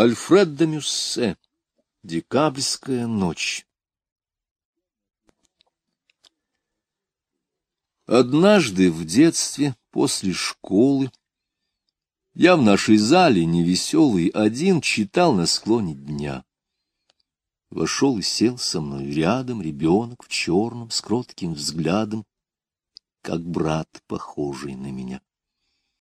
Альфред де Мюссе. Декабрьская ночь. Однажды в детстве, после школы, я в нашей зале, невеселый, один читал на склоне дня. Вошел и сел со мной рядом ребенок в черном с кротким взглядом, как брат, похожий на меня.